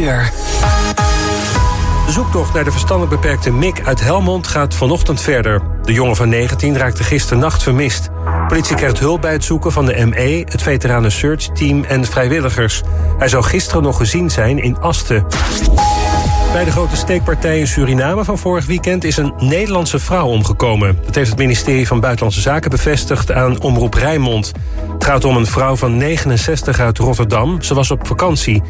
Nieuws. 6 uur. De zoektocht naar de verstandelijk beperkte Mick uit Helmond gaat vanochtend verder. De jongen van 19 raakte gisternacht vermist. Politie krijgt hulp bij het zoeken van de ME, het veteranen search team en vrijwilligers. Hij zou gisteren nog gezien zijn in Asten. Bij de grote steekpartij in Suriname van vorig weekend is een Nederlandse vrouw omgekomen. Dat heeft het ministerie van Buitenlandse Zaken bevestigd aan Omroep Rijnmond. Het gaat om een vrouw van 69 uit Rotterdam. Ze was op vakantie.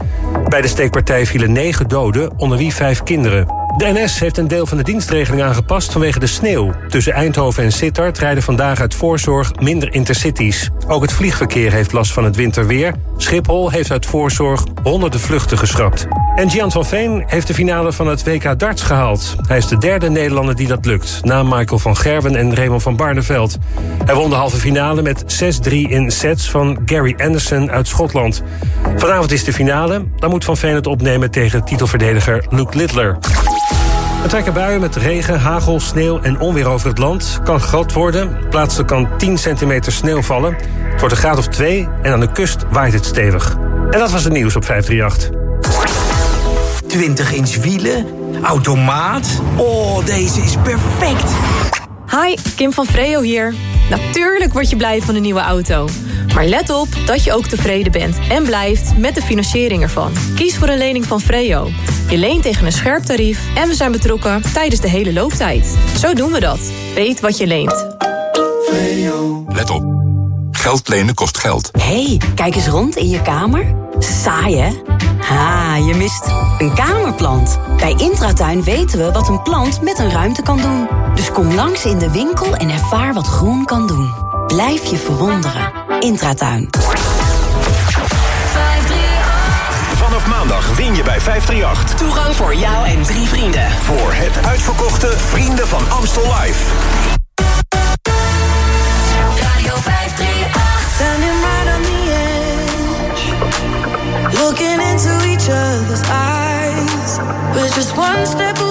Bij de steekpartij vielen negen doden, onder wie vijf kinderen. De NS heeft een deel van de dienstregeling aangepast vanwege de sneeuw. Tussen Eindhoven en Sittard rijden vandaag uit voorzorg minder intercities. Ook het vliegverkeer heeft last van het winterweer. Schiphol heeft uit voorzorg honderden vluchten geschrapt. En Gian van Veen heeft de finale van het WK darts gehaald. Hij is de derde Nederlander die dat lukt, na Michael van Gerwen en Raymond van Barneveld. Hij won de halve finale met 6-3 in sets van Gary Anderson uit Schotland. Vanavond is de finale. Dan moet Van Veen het opnemen tegen titelverdediger Luke Littler. Er trekken buien met regen, hagel, sneeuw en onweer over het land. Kan glad worden. Plaatselijk kan 10 centimeter sneeuw vallen. Het wordt een graad of 2 en aan de kust waait het stevig. En dat was het nieuws op 538. 20 inch wielen, automaat. Oh, deze is perfect. Hi, Kim van Freo hier. Natuurlijk word je blij van een nieuwe auto. Maar let op dat je ook tevreden bent en blijft met de financiering ervan. Kies voor een lening van Freo. Je leent tegen een scherp tarief en we zijn betrokken tijdens de hele looptijd. Zo doen we dat. Weet wat je leent. Let op. Geld lenen kost geld. hey, kijk eens rond in je kamer. Saai, hè? Ha, je mist een kamerplant. Bij Intratuin weten we wat een plant met een ruimte kan doen. Dus kom langs in de winkel en ervaar wat groen kan doen. Blijf je verwonderen. Intratuin. Vanaf maandag win je bij 538. Toegang voor jou en drie vrienden. Voor het uitverkochte Vrienden van Amstel Live. Radio 538. Standing right on the edge. Looking into each other's eyes. We're just one step away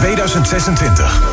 2026.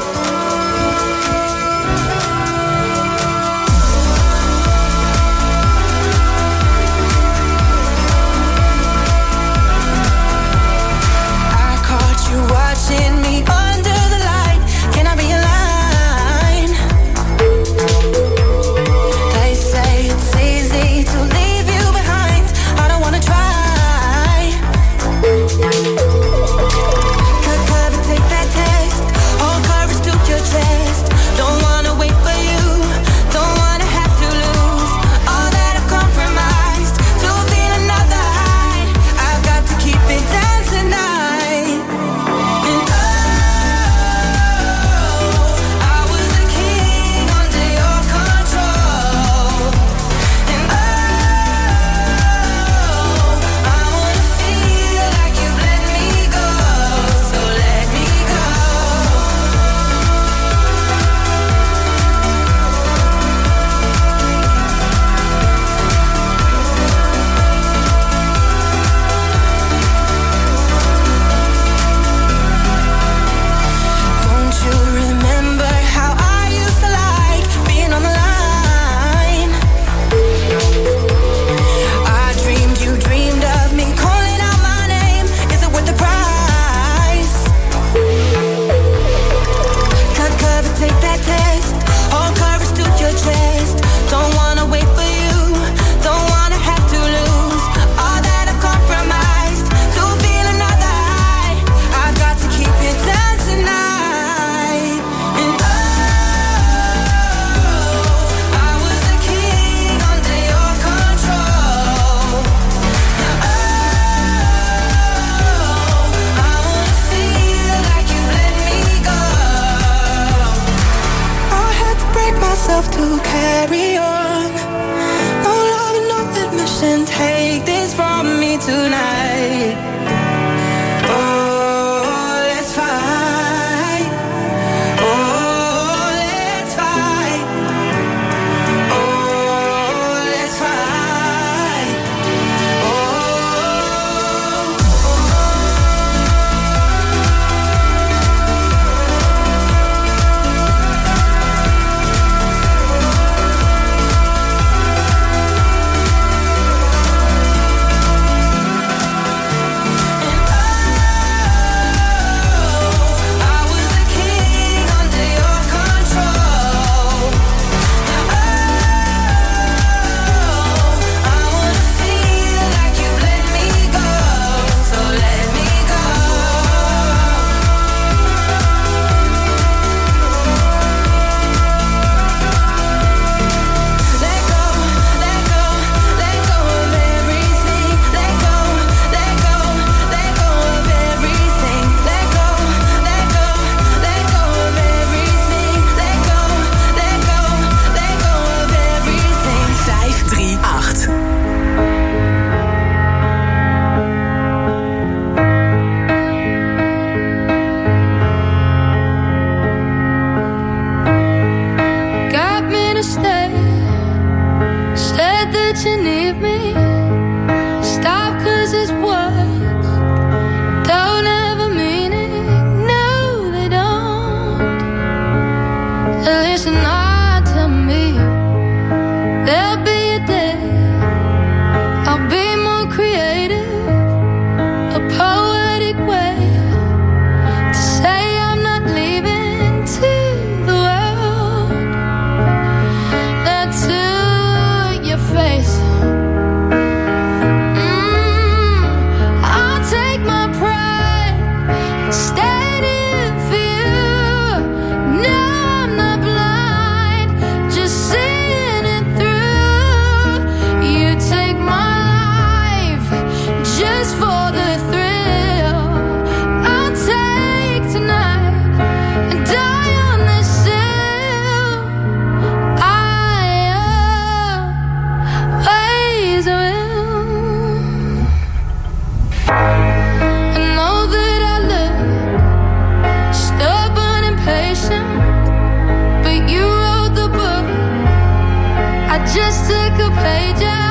like a page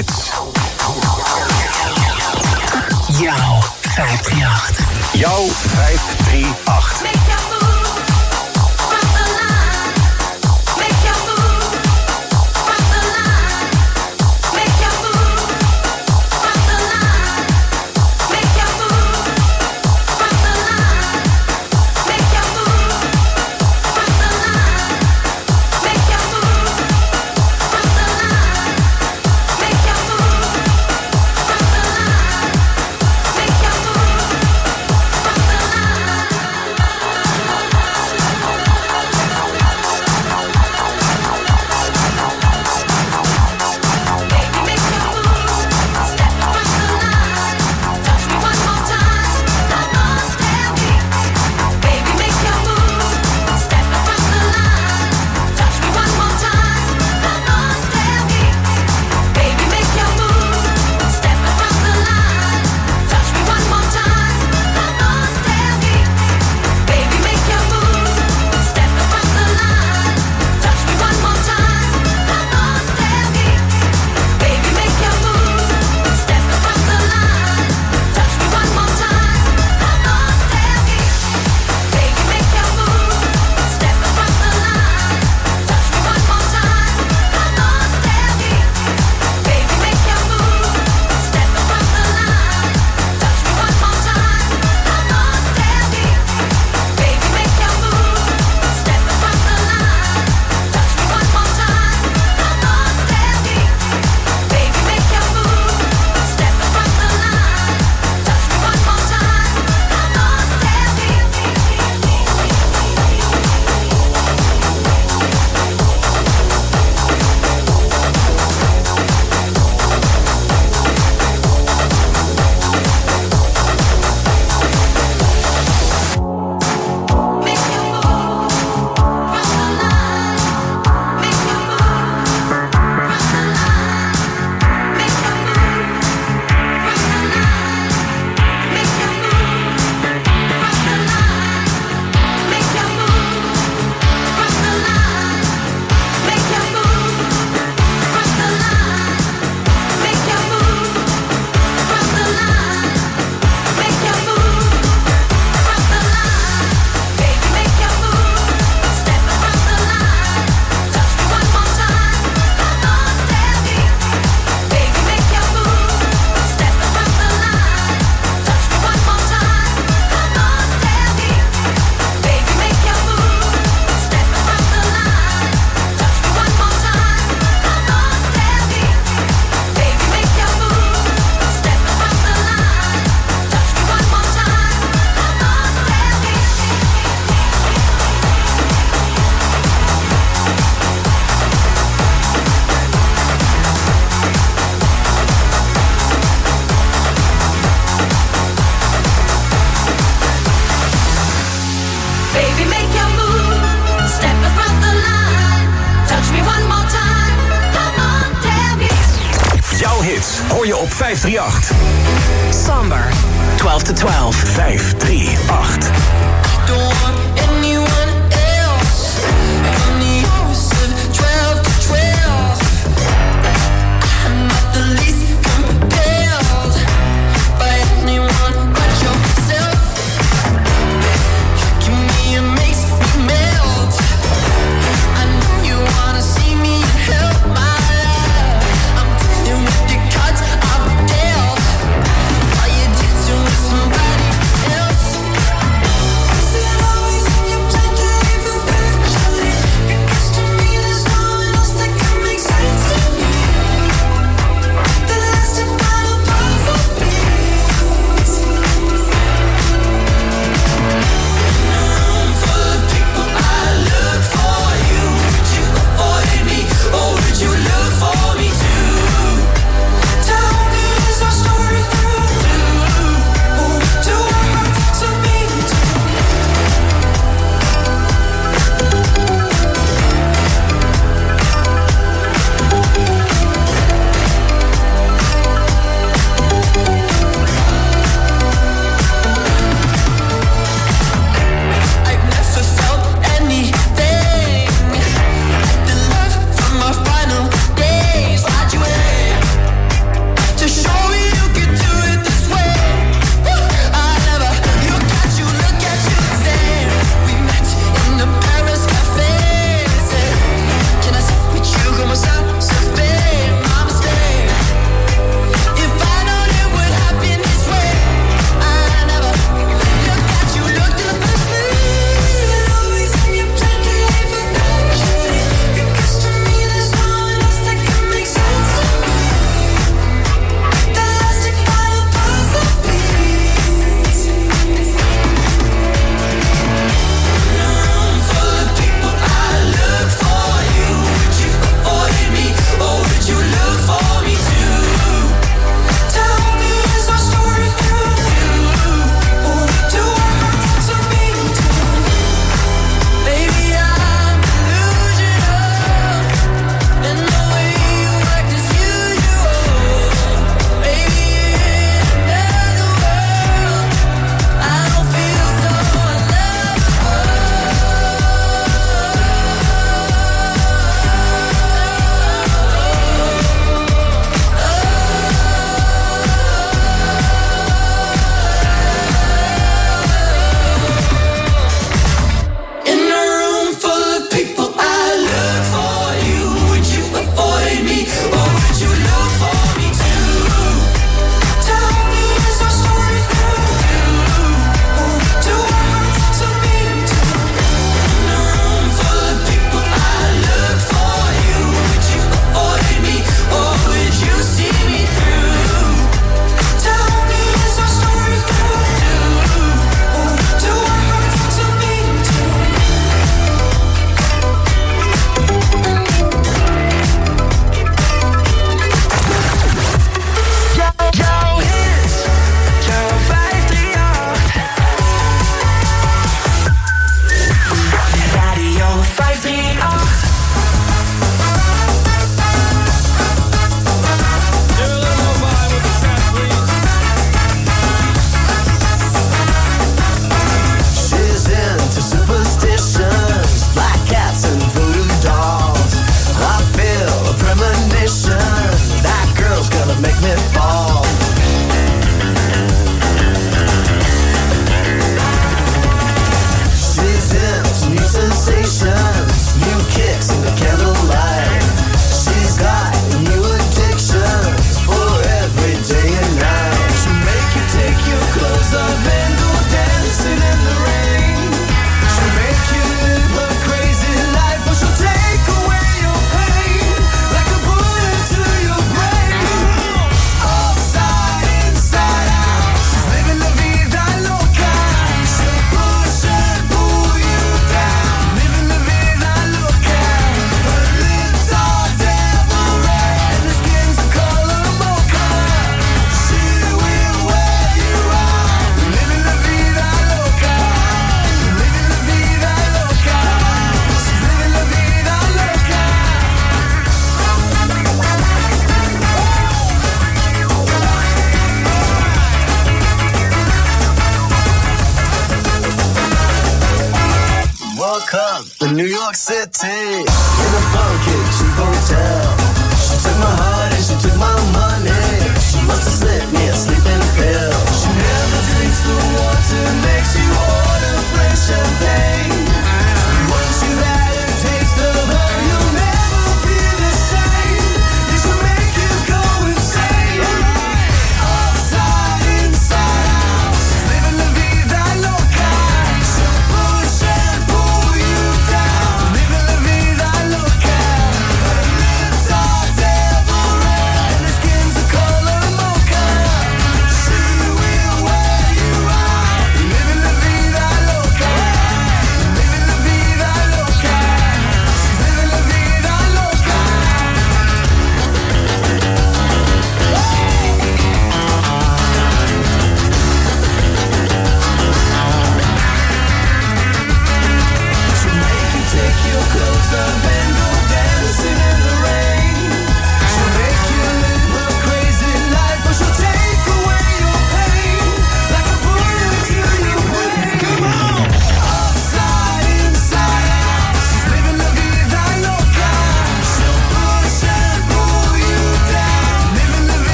hits. Jouw 538. Jouw 538.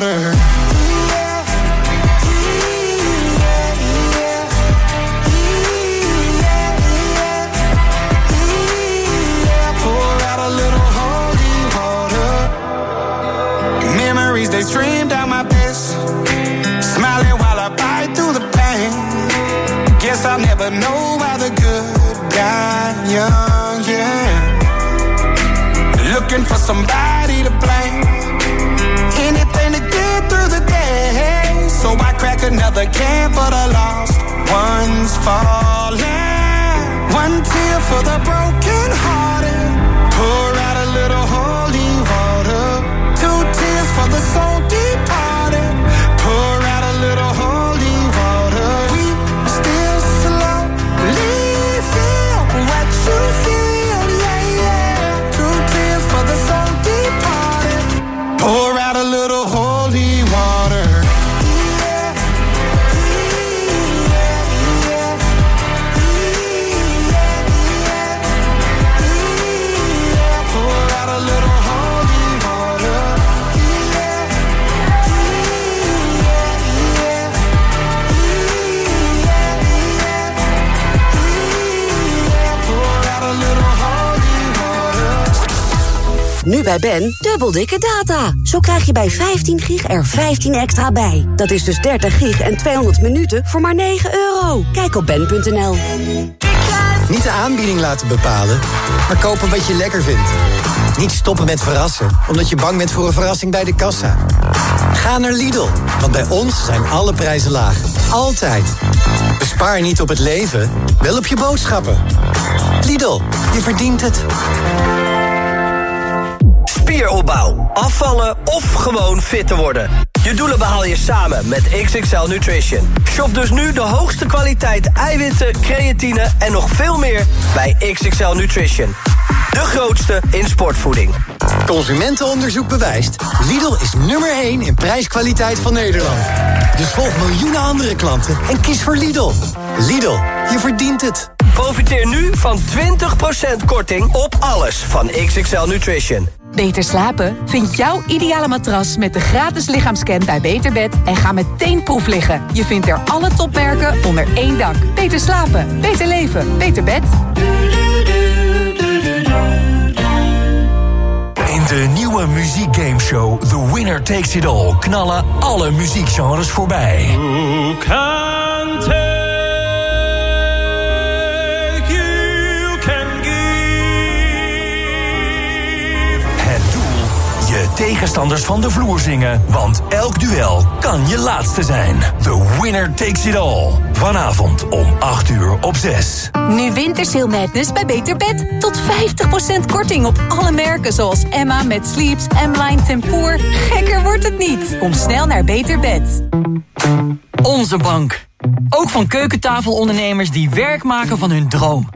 water. They stream down my piss, smiling while I bite through the pain. Guess I'll never know why the good got young, yeah. Looking for somebody came for the lost ones falling, one tear for the broken. Ben dubbel dikke data. Zo krijg je bij 15 gig er 15 extra bij. Dat is dus 30 gig en 200 minuten voor maar 9 euro. Kijk op ben.nl. Niet de aanbieding laten bepalen, maar kopen wat je lekker vindt. Niet stoppen met verrassen, omdat je bang bent voor een verrassing bij de kassa. Ga naar Lidl, want bij ons zijn alle prijzen laag. Altijd. Bespaar niet op het leven, wel op je boodschappen. Lidl, je verdient het. Spieropbouw, afvallen of gewoon fit te worden. Je doelen behaal je samen met XXL Nutrition. Shop dus nu de hoogste kwaliteit eiwitten, creatine en nog veel meer bij XXL Nutrition. De grootste in sportvoeding. Consumentenonderzoek bewijst. Lidl is nummer 1 in prijskwaliteit van Nederland. Dus volg miljoenen andere klanten en kies voor Lidl. Lidl, je verdient het. Profiteer nu van 20% korting op alles van XXL Nutrition. Beter slapen? Vind jouw ideale matras met de gratis lichaamscan bij Beterbed en ga meteen proef liggen. Je vindt er alle topmerken onder één dak. Beter slapen, beter leven, beter bed. In de nieuwe muziekgameshow The Winner Takes It All knallen alle muziekgenres voorbij. Tegenstanders van de vloer zingen. Want elk duel kan je laatste zijn. The Winner Takes It All. Vanavond om 8 uur op 6. Nu Wintersale Madness bij Beter Bed. Tot 50% korting op alle merken zoals Emma met Sleeps, M-Line Tempoor. Gekker wordt het niet. Kom snel naar Beter Bed. Onze bank. Ook van keukentafelondernemers die werk maken van hun droom.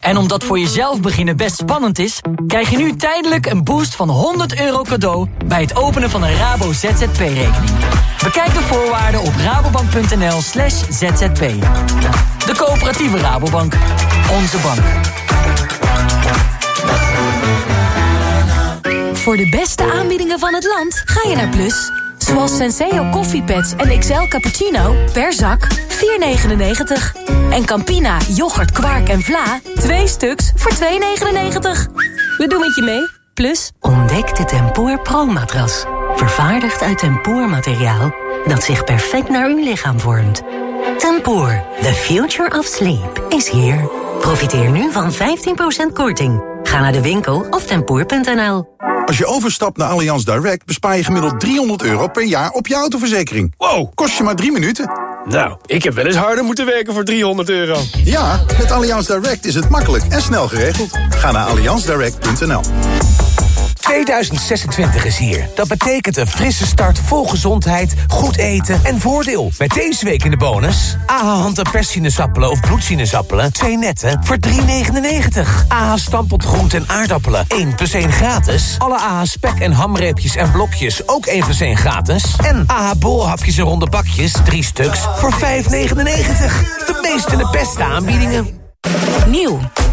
En omdat voor jezelf beginnen best spannend is... krijg je nu tijdelijk een boost van 100 euro cadeau... bij het openen van een Rabo ZZP-rekening. Bekijk de voorwaarden op rabobank.nl slash zzp. De coöperatieve Rabobank. Onze bank. Voor de beste aanbiedingen van het land ga je naar Plus. Zoals Senseo koffiepads en XL cappuccino per zak 4,99. En Campina, yoghurt, kwark en vla 2 stuks voor 2,99. We doen het je mee, Plus. Ontdek de Tempoor Pro-matras. Vervaardigd uit tempoormateriaal dat zich perfect naar uw lichaam vormt. Tempoor, the future of sleep, is here. Profiteer nu van 15% korting. Ga naar de winkel of tempoor.nl. Als je overstapt naar Allianz Direct bespaar je gemiddeld 300 euro per jaar op je autoverzekering. Wow, kost je maar drie minuten. Nou, ik heb wel eens harder moeten werken voor 300 euro. Ja, met Allianz Direct is het makkelijk en snel geregeld. Ga naar allianzdirect.nl 2026 is hier. Dat betekent een frisse start vol gezondheid, goed eten en voordeel. Met deze week in de bonus... AH hand- en perssinezappelen of bloedsinezappelen... 2 netten voor 3,99. AH stampot groente en aardappelen 1 plus 1 gratis. Alle AH spek en hamreepjes en blokjes ook 1 plus 1 gratis. En AH bolhapjes en ronde bakjes 3 stuks voor 5,99. De meeste en de beste aanbiedingen. Nieuw,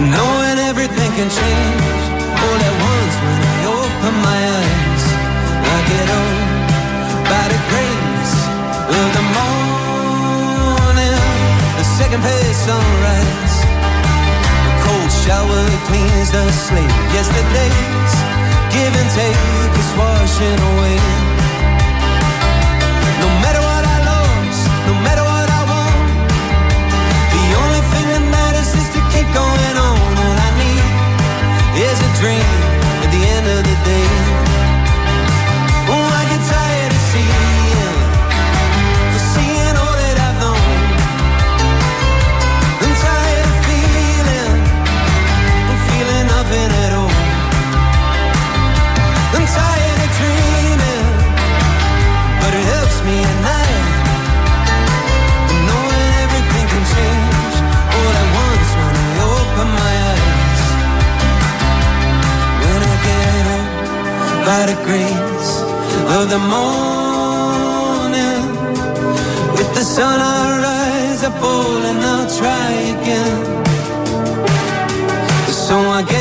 Knowing everything can change all at once when I open my eyes, I get old by the grace of the morning, the second page sunrise. The cold shower cleans the slate. Yesterday's give and take is washing away. No matter what I lost, no matter dream. At the end of the day by the grace of the morning. With the sun I'll rise, I fall and I'll try again. So I get.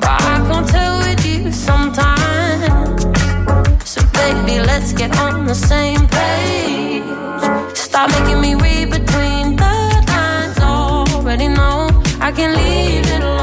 But I can't tell with you sometimes. So, baby, let's get on the same page. Stop making me read between the lines. Already know I can leave it alone.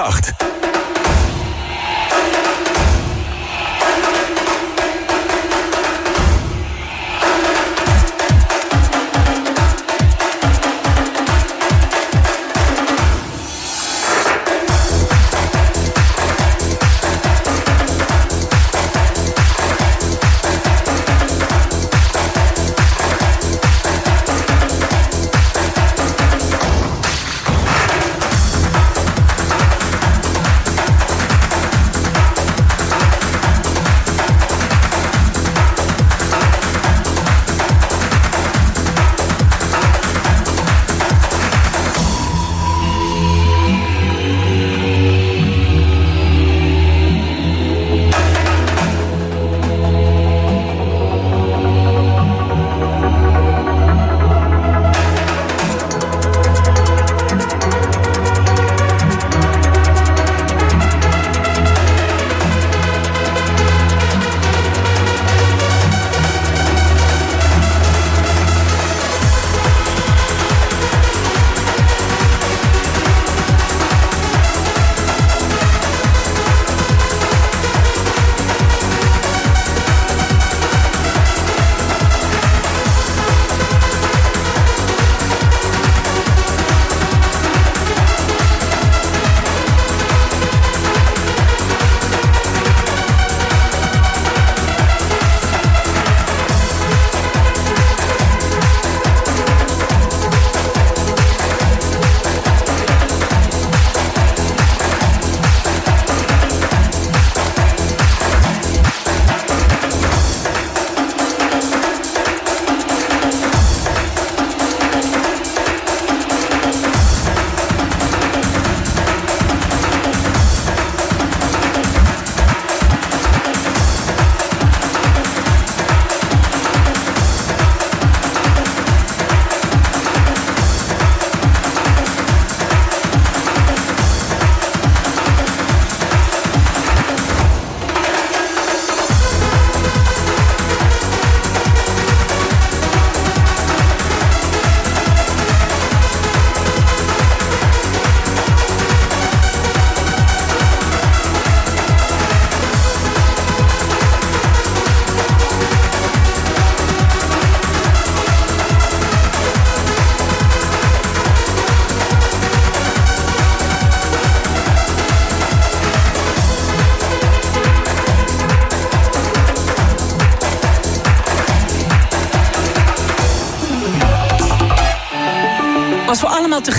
acht.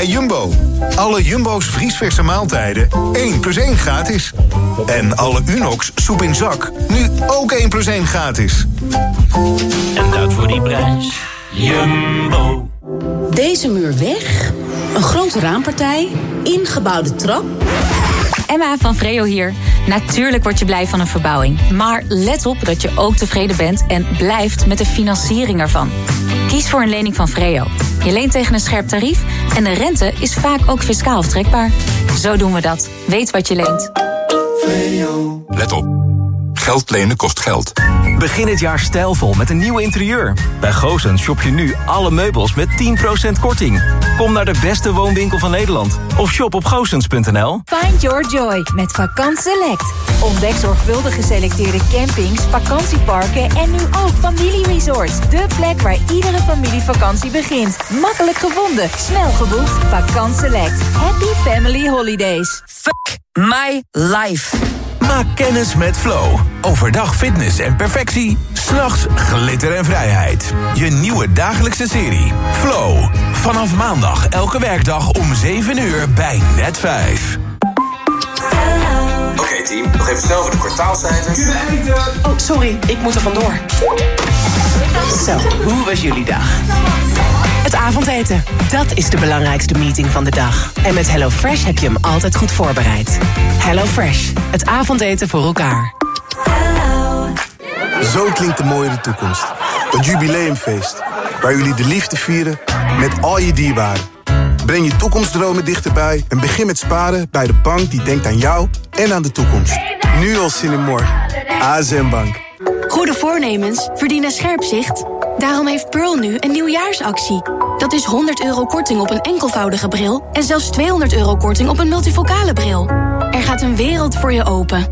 bij Jumbo. Alle Jumbo's vriesverse maaltijden 1 plus 1 gratis. En alle Unox soep in zak nu ook 1 plus 1 gratis. En dat voor die prijs. Jumbo. Deze muur weg, een grote raampartij, ingebouwde trap. Emma van Vreo hier. Natuurlijk word je blij van een verbouwing. Maar let op dat je ook tevreden bent en blijft met de financiering ervan. Kies voor een lening van Vreo. Je leent tegen een scherp tarief en de rente is vaak ook fiscaal aftrekbaar. Zo doen we dat. Weet wat je leent. Let op. Geld lenen kost geld. Begin het jaar stijlvol met een nieuw interieur. Bij Goosens shop je nu alle meubels met 10% korting. Kom naar de beste woonwinkel van Nederland. Of shop op goosens.nl. Find your joy met Vakant Select. Ontdek zorgvuldig geselecteerde campings, vakantieparken en nu ook familieresorts. De plek waar iedere familievakantie begint. Makkelijk gevonden, snel geboekt. Vakant Select. Happy Family Holidays. Fuck my life. Maak kennis met Flow. Overdag fitness en perfectie. S'nachts glitter en vrijheid. Je nieuwe dagelijkse serie. Flow. Vanaf maandag elke werkdag om 7 uur bij Net 5. Oké team, nog even snel voor de kwartaalcijfers. Oh, sorry, ik moet er vandoor. Zo, hoe was jullie dag? Het avondeten, dat is de belangrijkste meeting van de dag. En met HelloFresh heb je hem altijd goed voorbereid. HelloFresh, het avondeten voor elkaar. Zo klinkt de mooie toekomst. Het jubileumfeest. Waar jullie de liefde vieren met al je dierbaren. Breng je toekomstdromen dichterbij en begin met sparen bij de bank die denkt aan jou en aan de toekomst. Nu al zin in morgen. ASM Bank. Goede voornemens verdienen scherp zicht. Daarom heeft Pearl nu een nieuwjaarsactie. Dat is 100 euro korting op een enkelvoudige bril... en zelfs 200 euro korting op een multifocale bril. Er gaat een wereld voor je open.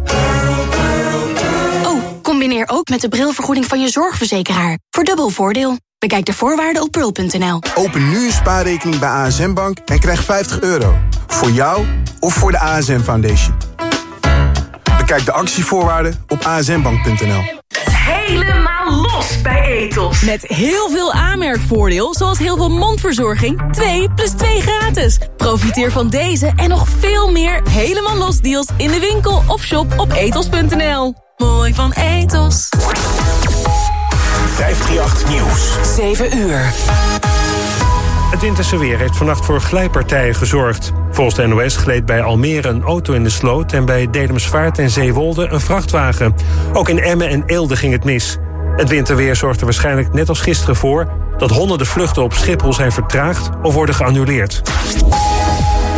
Oh, combineer ook met de brilvergoeding van je zorgverzekeraar. Voor dubbel voordeel. Bekijk de voorwaarden op pearl.nl. Open nu een spaarrekening bij ASM Bank en krijg 50 euro. Voor jou of voor de ASM Foundation. Bekijk de actievoorwaarden op asmbank.nl. Helemaal los bij Etos. Met heel veel aanmerkvoordeel, zoals heel veel mondverzorging. 2 plus 2 gratis. Profiteer van deze en nog veel meer helemaal los deals in de winkel of shop op etos.nl. Mooi van Etos. 538 Nieuws. 7 uur. Het winterse weer heeft vannacht voor glijpartijen gezorgd. Volgens de NOS gleed bij Almere een auto in de sloot... en bij Dedemsvaart en Zeewolde een vrachtwagen. Ook in Emmen en Eelde ging het mis. Het winterweer zorgt er waarschijnlijk net als gisteren voor... dat honderden vluchten op Schiphol zijn vertraagd of worden geannuleerd.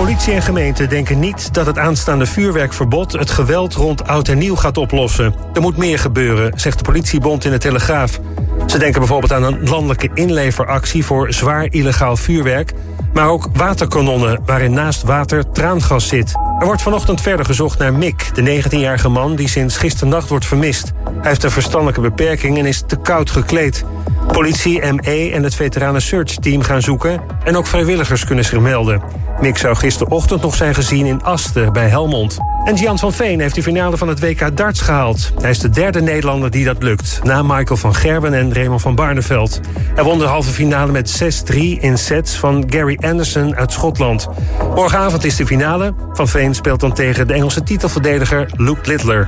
Politie en gemeente denken niet dat het aanstaande vuurwerkverbod... het geweld rond oud en nieuw gaat oplossen. Er moet meer gebeuren, zegt de politiebond in de Telegraaf. Ze denken bijvoorbeeld aan een landelijke inleveractie... voor zwaar illegaal vuurwerk... maar ook waterkanonnen waarin naast water traangas zit. Er wordt vanochtend verder gezocht naar Mick, de 19-jarige man... die sinds gisternacht wordt vermist. Hij heeft een verstandelijke beperking en is te koud gekleed. Politie, ME en het veteranen search team gaan zoeken... en ook vrijwilligers kunnen zich melden. Mick zou gisterochtend nog zijn gezien in Asten bij Helmond. En Jan van Veen heeft de finale van het WK darts gehaald. Hij is de derde Nederlander die dat lukt. Na Michael van Gerben en Raymond van Barneveld. Hij won de halve finale met 6-3 in sets van Gary Anderson uit Schotland. Morgenavond is de finale. Van Veen speelt dan tegen de Engelse titelverdediger Luke Littler.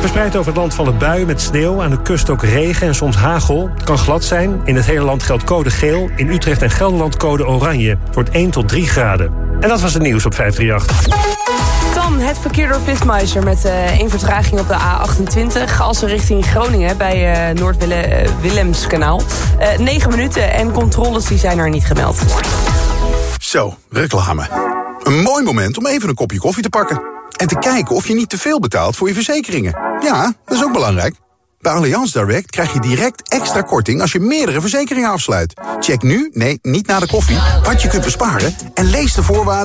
Verspreid over het land vallen buien met sneeuw. Aan de kust ook regen en soms hagel. Het kan glad zijn. In het hele land geldt code geel. In Utrecht en Gelderland code oranje. Wordt 1 tot 3 graden. En dat was het nieuws op 538. Dan het verkeer door Vismeiser met eh één vertraging op de A28. Als we richting Groningen bij eh Noord-Willemskanaal. Eh 9 minuten en controles die zijn er niet gemeld. Zo, reclame. Een mooi moment om even een kopje koffie te pakken. En te kijken of je niet te veel betaalt voor je verzekeringen. Ja, dat is ook belangrijk. Bij Allianz Direct krijg je direct extra korting als je meerdere verzekeringen afsluit. Check nu, nee, niet na de koffie, wat je kunt besparen... en lees de voorwaarden